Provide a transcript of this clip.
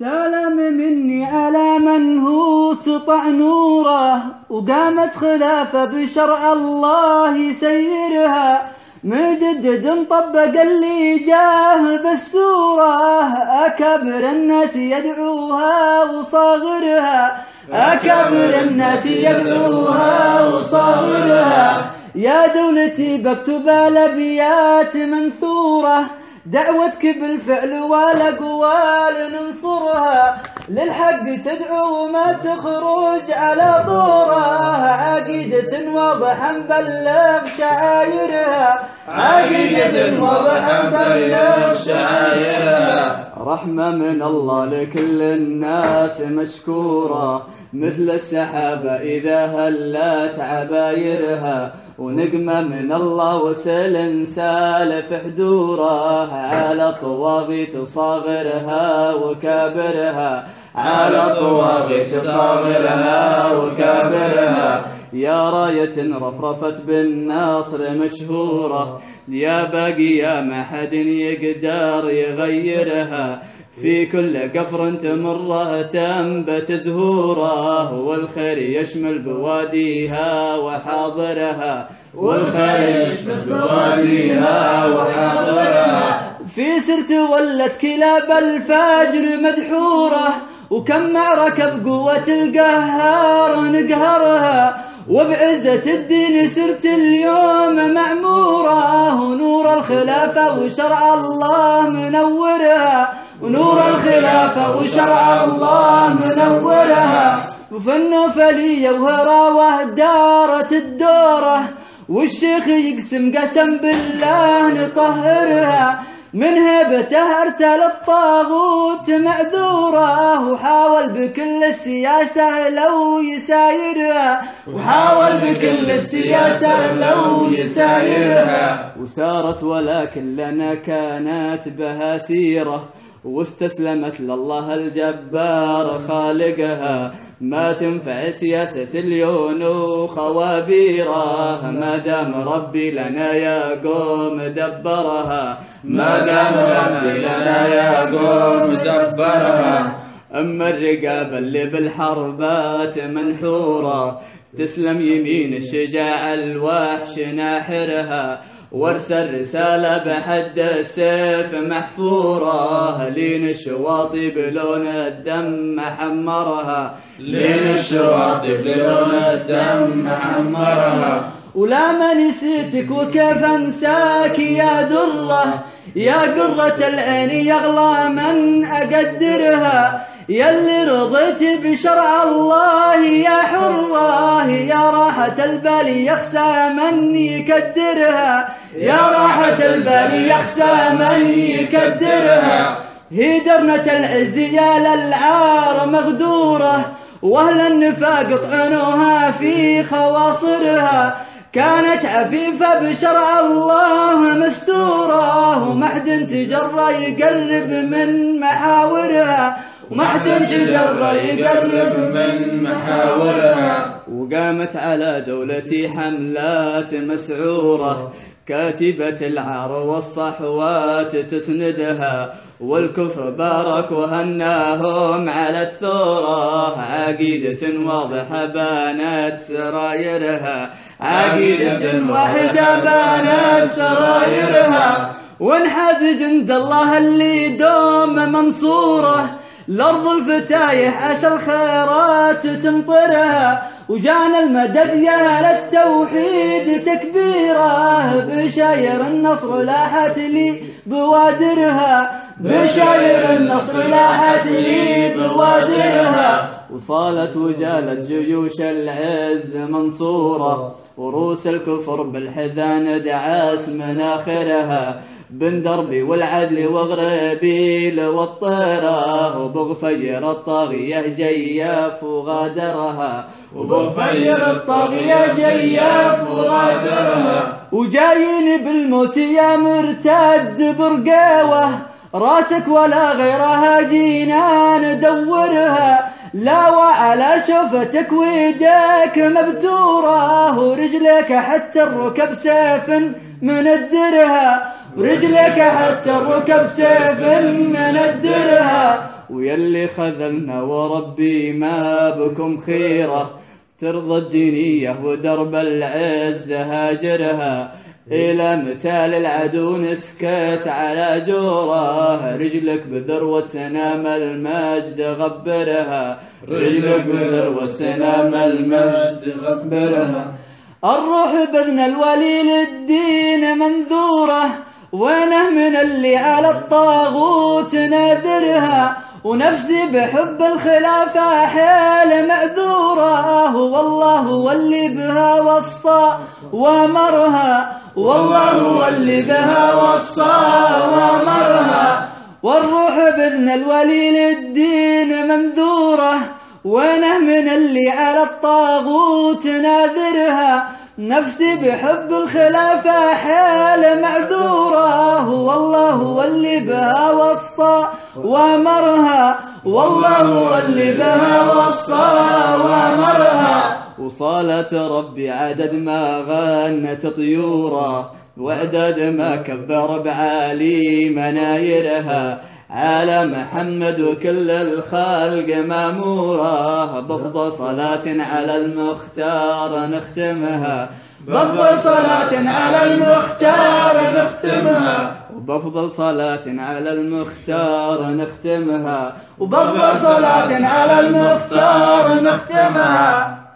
سلام مني على من هو سطع نوره وقامت خلافة بشرع الله يسيرها مجدد طبق اللي جاه بالسورة أكبر الناس يدعوها وصاغرها. أكبر الناس يدعوها وصاغرها. يا دولتي بكتب الأبيات منثورة. دعوتك بالفعل والأقوال ننصرها. للحق تدعو ما تخرج على طورها. عقيدة واضحة نبلغ شعايرها. عقيدة واضحة نبلغ شعايرها. رحمة من الله لكل الناس مشكورة. مثل السحابة إذا هلت عبايرها. ونقمة من الله وسل سالف حدوره على الطواغيت صاغرها وكابرها. على الطواغيت صاغرها وكابرها. يا راية رفرفت بالناصر مشهورة يا باقية ما حد يقدر يغيرها. في كل قفر تمره تنبت زهورة والخير يشمل بواديها وحاضرها. والخير يشمل بواديها وحاضرها. في سرت ولت كلاب الفجر مدحورة وكم معركة بقوة القهار نقهرها. وبعزة الدين سرت اليوم مأمورة ونور الخلافة وشرع الله منورها. ونور الخلافة وشرع الله منورها. وفي النوفلية وهراوة دارت الدورة. والشيخ يقسم قسم بالله نطهرها من هبته أرسل الطاغوت معذورة وحاول بكل السياسة لو يسايرها. وحاول بكل السياسة لو يسايرها. وسارت ولكن لنا كانت بها سيرة واستسلمت لله الجبار خالقها. ما تنفع سياسة اليون وخوابيره ما دام ربي لنا يا قوم دبرها. ما دام ربي لنا يا قوم دبرها. أما الرقاب اللي بالحربات منحورة تسلم يمين الشجاع الوحش ناحرها. وارسل رسالة بحد السيف محفورة. لين الشواطئ بلون الدم حمرها. لين الشواطئ بلون الدم حمرها. ولا ما نسيتك وكيف انساك يا درة؟ يا قرة العين يغلى من أقدرها. يلي رضيت بشرع الله يا حرة. يا راحة البال يخسى من يكدرها. يا راحة البال يخسى من يكدرها هي درنة العز يا للعار مغدورة. وأهل النفاق طعنوها في خواصرها. كانت عفيفة بشرع الله مستورة. وما حد تجرى يقرب من محاورها. وما حد تجرى يقرب من محاورها. وقامت على دولتي حملات مسعورة. كاتبة العار والصحوات تسندها والكفر بارك وهناهم على الثورة عقيدة واضحة بانت سرايرها. عقيدة واحدة بانت سرايرها. وانحاز جند الله اللي دوم منصوره. الأرض الفتايح أتى الخيرات تمطرها. وجانا المدد يا للتوحيد تكبيره بشاير النصر لاحت لي بوادرها بشاير النصر لاحت لي بوادرها. وصالت وجالت جيوش العز منصورة وروس الكفر بالحذان دعاس مناخرها. بن دربي والعدل وغربيل والطيرة وبغفير الطاغية جياف وغادرها وبغفير الطاغية جياف وغادرها وجايين بالموسية مرتد برقاوة راسك ولا غيرها جينا ندورها. لا وعلى شوفتك ويدك مبتورة ورجلك حتى الركب سيف من الدرها. ورجلك حتى الركب سيف من الدرها ويلي خذلنا وربي ما بكم خيرة. ترضى الدينية ودرب العز هاجرها. إلى متى للعدو نسكت على جوره رجلك بذروة سنام المجد غبرها. رجلك بذروة سنام المجد غبرها. الروح بذن الولي للدين منذورة. وينه من اللي على الطاغوت نادرها ونفسي بحب الخلافة حيل معذورة والله هو اللي بها وصى وأمرها. والله هو اللي بها وصى وأمرها. والروح بإذن الولي للدين منذورة. وينه من اللي على الطاغوت ناذرها نفسي بحب الخلافة حيل معذورة. والله هو اللي بها وصى وأمرها. والله هو اللي بها وصى وأمرها. وصالت ربي عدد ما غنت طيوره وعدد ما كبر بعالي منايرها على محمد وكل الخلق مامورة بفضل صلاة على المختار نختمها. بفضل صلاة على المختار نختمها. وبفضل صلاة على المختار نختمها. وبفضل صلاة على المختار نختمها.